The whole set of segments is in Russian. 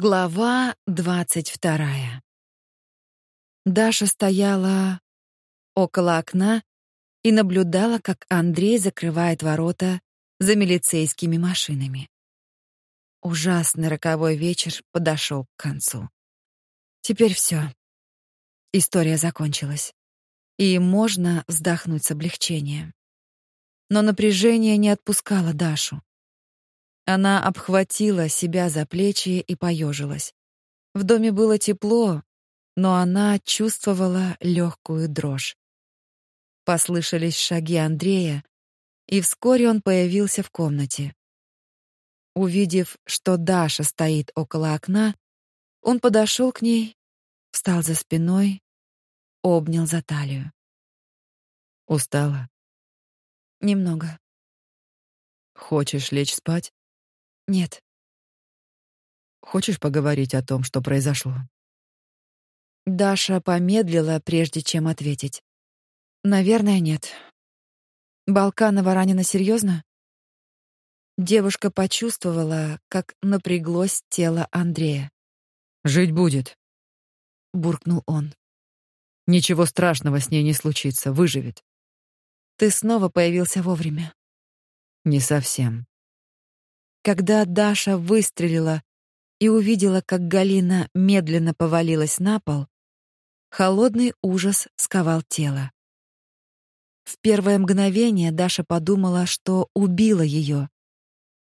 Глава двадцать вторая. Даша стояла около окна и наблюдала, как Андрей закрывает ворота за милицейскими машинами. Ужасный роковой вечер подошел к концу. Теперь все. История закончилась. И можно вздохнуть с облегчением. Но напряжение не отпускало Дашу. Она обхватила себя за плечи и поежилась. В доме было тепло, но она чувствовала легкую дрожь. Послышались шаги Андрея, и вскоре он появился в комнате. Увидев, что Даша стоит около окна, он подошел к ней, встал за спиной, обнял за талию. Устала? Немного. Хочешь лечь спать? Нет. Хочешь поговорить о том, что произошло? Даша помедлила, прежде чем ответить. Наверное, нет. Балканова ранена серьезно? Девушка почувствовала, как напряглось тело Андрея. Жить будет, буркнул он. Ничего страшного с ней не случится, выживет. Ты снова появился вовремя. Не совсем. Когда Даша выстрелила и увидела, как Галина медленно повалилась на пол, холодный ужас сковал тело. В первое мгновение Даша подумала, что убила ее.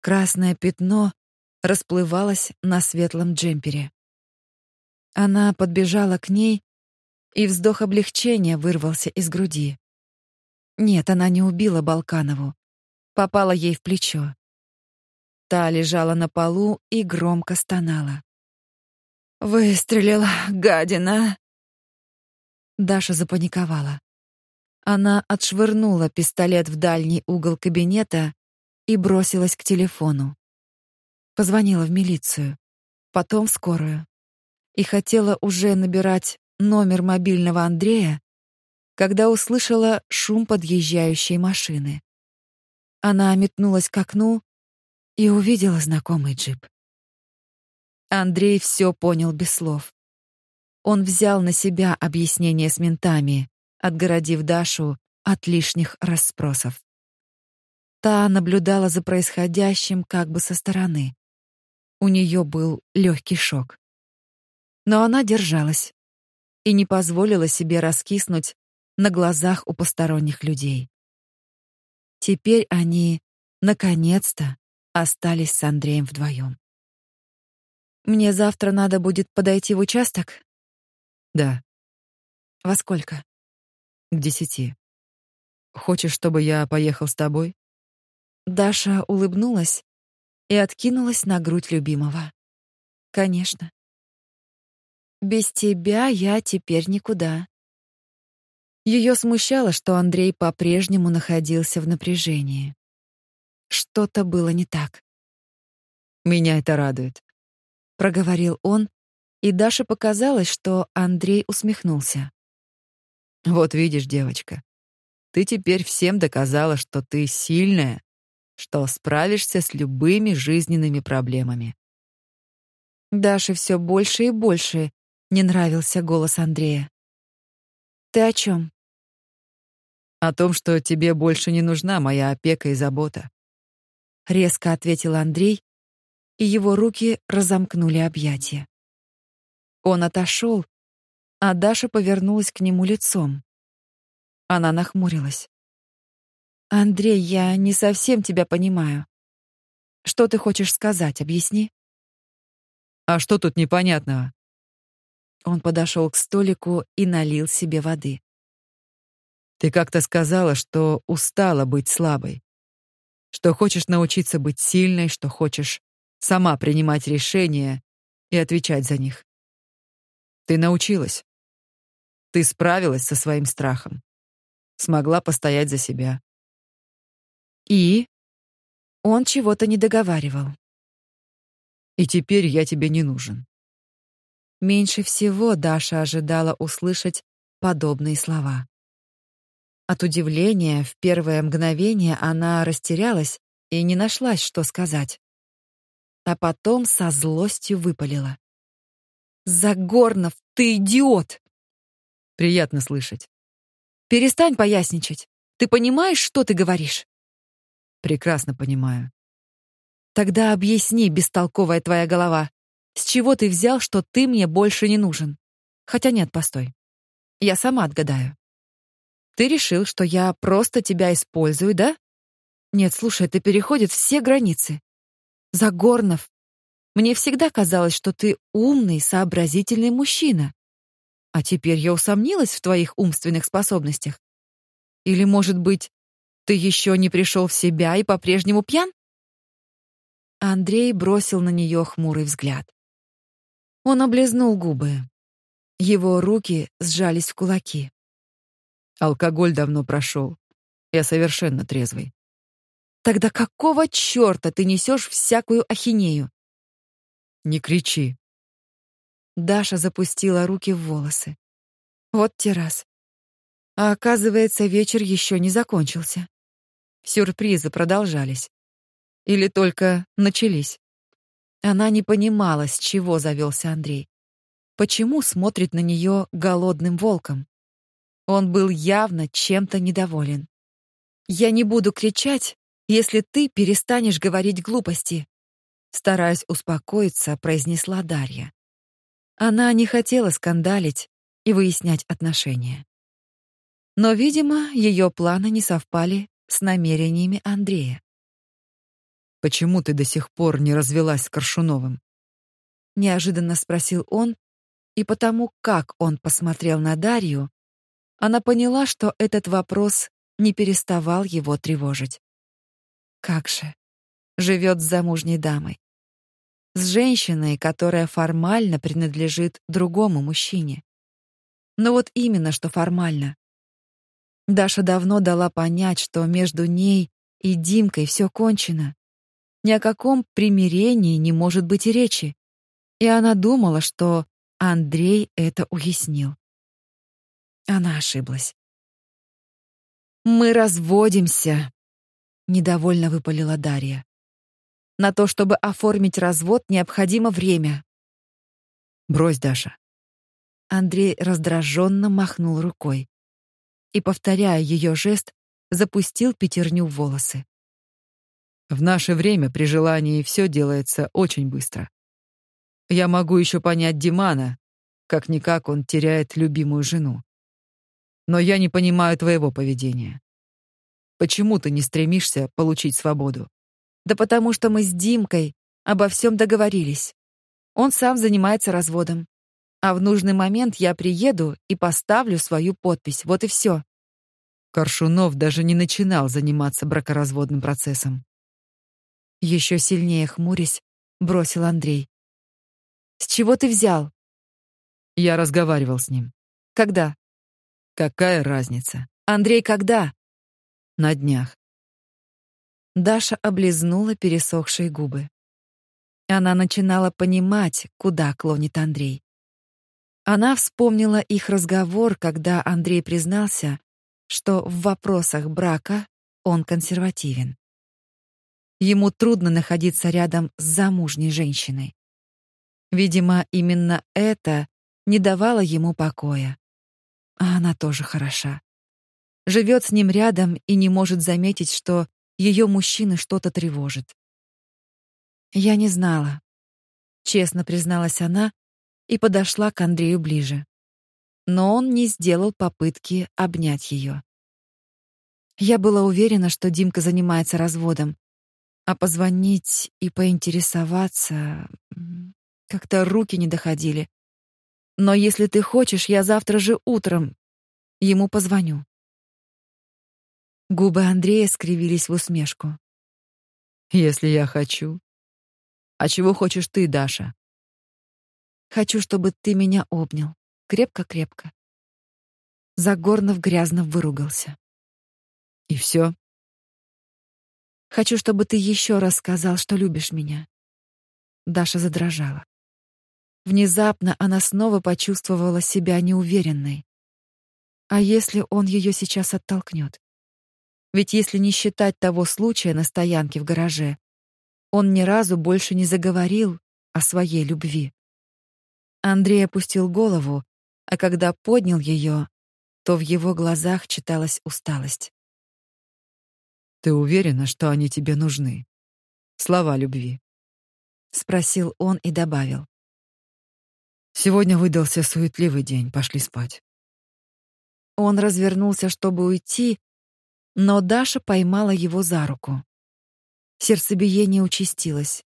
Красное пятно расплывалось на светлом джемпере. Она подбежала к ней, и вздох облегчения вырвался из груди. Нет, она не убила Балканову. Попала ей в плечо. Та лежала на полу и громко стонала. «Выстрелила, гадина!» Даша запаниковала. Она отшвырнула пистолет в дальний угол кабинета и бросилась к телефону. Позвонила в милицию, потом в скорую. И хотела уже набирать номер мобильного Андрея, когда услышала шум подъезжающей машины. Она метнулась к окну и увидела знакомый джип. Андрей все понял без слов. Он взял на себя объяснение с ментами, отгородив Дашу от лишних расспросов. Та наблюдала за происходящим как бы со стороны. У нее был легкий шок. Но она держалась и не позволила себе раскиснуть на глазах у посторонних людей. Теперь они наконец-то остались с Андреем вдвоем. Мне завтра надо будет подойти в участок? Да. Во сколько? К десяти. Хочешь, чтобы я поехал с тобой? Даша улыбнулась и откинулась на грудь любимого. Конечно. Без тебя я теперь никуда. Ее смущало, что Андрей по-прежнему находился в напряжении. Что-то было не так. Меня это радует, проговорил он, и Даше показалось, что Андрей усмехнулся. Вот видишь, девочка, ты теперь всем доказала, что ты сильная, что справишься с любыми жизненными проблемами. Даше все больше и больше не нравился голос Андрея. Ты о чем? О том, что тебе больше не нужна моя опека и забота резко ответил Андрей, и его руки разомкнули объятия. Он отошел, а Даша повернулась к нему лицом. Она нахмурилась. Андрей, я не совсем тебя понимаю. Что ты хочешь сказать, объясни? А что тут непонятного? Он подошел к столику и налил себе воды. Ты как-то сказала, что устала быть слабой что хочешь научиться быть сильной, что хочешь сама принимать решения и отвечать за них. Ты научилась. Ты справилась со своим страхом. Смогла постоять за себя. И он чего-то не договаривал. И теперь я тебе не нужен. Меньше всего Даша ожидала услышать подобные слова. От удивления в первое мгновение она растерялась и не нашлась, что сказать. а потом со злостью выпалила. «Загорнов, ты идиот!» «Приятно слышать». «Перестань поясничать. Ты понимаешь, что ты говоришь?» «Прекрасно понимаю». «Тогда объясни, бестолковая твоя голова, с чего ты взял, что ты мне больше не нужен? Хотя нет, постой. Я сама отгадаю. Ты решил, что я просто тебя использую, да? Нет, слушай, это переходит все границы. Загорнов, мне всегда казалось, что ты умный, сообразительный мужчина. А теперь я усомнилась в твоих умственных способностях. Или, может быть, ты еще не пришел в себя и по-прежнему пьян? Андрей бросил на нее хмурый взгляд. Он облизнул губы. Его руки сжались в кулаки. Алкоголь давно прошел. Я совершенно трезвый. Тогда какого чёрта ты несешь всякую ахинею? Не кричи. Даша запустила руки в волосы. Вот террас. А оказывается, вечер еще не закончился. Сюрпризы продолжались. Или только начались. Она не понимала, с чего завелся Андрей. Почему смотрит на нее голодным волком? Он был явно чем-то недоволен. «Я не буду кричать, если ты перестанешь говорить глупости», стараясь успокоиться, произнесла Дарья. Она не хотела скандалить и выяснять отношения. Но, видимо, ее планы не совпали с намерениями Андрея. Почему ты до сих пор не развелась с Коршуновым? неожиданно спросил он, и потому, как он посмотрел на Дарью, она поняла, что этот вопрос не переставал его тревожить. Как же живет с замужней дамой. С женщиной, которая формально принадлежит другому мужчине. Но вот именно что формально. Даша давно дала понять, что между ней и Димкой все кончено. Ни о каком примирении не может быть и речи. И она думала, что Андрей это уяснил. Она ошиблась. «Мы разводимся», — недовольно выпалила Дарья. На то, чтобы оформить развод, необходимо время. Брось, Даша. Андрей раздраженно махнул рукой и, повторяя ее жест, запустил пятерню в волосы. В наше время при желании все делается очень быстро. Я могу еще понять Димана, как никак он теряет любимую жену. Но я не понимаю твоего поведения. Почему ты не стремишься получить свободу? Да потому что мы с Димкой обо всем договорились. Он сам занимается разводом. А в нужный момент я приеду и поставлю свою подпись. Вот и все. Коршунов даже не начинал заниматься бракоразводным процессом. Еще сильнее хмурясь, бросил Андрей. С чего ты взял? Я разговаривал с ним. Когда? Какая разница? Андрей, когда? На днях. Даша облизнула пересохшие губы. Она начинала понимать, куда клонит Андрей. Она вспомнила их разговор, когда Андрей признался, что в вопросах брака он консервативен. Ему трудно находиться рядом с замужней женщиной. Видимо, именно это не давало ему покоя. А она тоже хороша. Живет с ним рядом и не может заметить, что ее мужчины что-то тревожит. Я не знала, честно призналась она и подошла к Андрею ближе. Но он не сделал попытки обнять ее. Я была уверена, что Димка занимается разводом, а позвонить и поинтересоваться как-то руки не доходили. Но если ты хочешь, я завтра же утром ему позвоню. Губы Андрея скривились в усмешку. Если я хочу. А чего хочешь ты, Даша? Хочу, чтобы ты меня обнял. Крепко-крепко. Загорнов грязно выругался. И все. Хочу, чтобы ты еще раз сказал, что любишь меня. Даша задрожала. Внезапно она снова почувствовала себя неуверенной. А если он ее сейчас оттолкнет? Ведь если не считать того случая на стоянке в гараже, он ни разу больше не заговорил о своей любви. Андрей опустил голову, а когда поднял ее, то в его глазах читалась усталость. Ты уверена, что они тебе нужны? Слова любви, спросил он и добавил: Сегодня выдался суетливый день, пошли спать. Он развернулся, чтобы уйти, но Даша поймала его за руку. Сердцебиение участилось,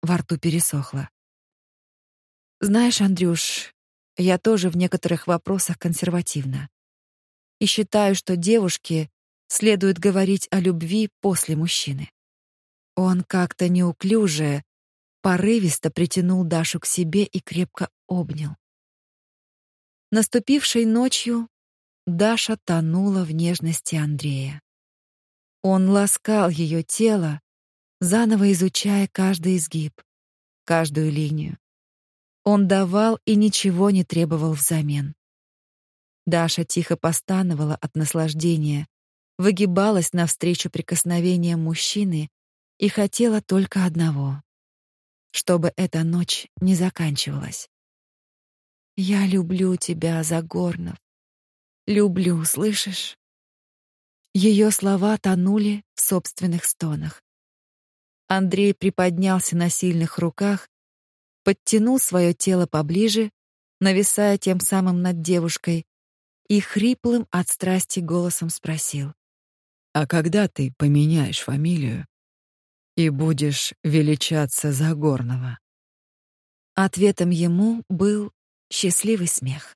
во рту пересохло. Знаешь, Андрюш, я тоже в некоторых вопросах консервативна. И считаю, что девушке следует говорить о любви после мужчины. Он как-то неуклюже, порывисто притянул Дашу к себе и крепко обнял. Наступившей ночью Даша тонула в нежности Андрея. Он ласкал ее тело, заново изучая каждый изгиб, каждую линию. Он давал и ничего не требовал взамен. Даша тихо постановала от наслаждения, выгибалась навстречу прикосновениям мужчины и хотела только одного — чтобы эта ночь не заканчивалась. «Я люблю тебя, Загорнов. Люблю, слышишь?» Ее слова тонули в собственных стонах. Андрей приподнялся на сильных руках, подтянул свое тело поближе, нависая тем самым над девушкой, и хриплым от страсти голосом спросил: "А когда ты поменяешь фамилию и будешь величаться Загорного?" Ответом ему был счастливый смех.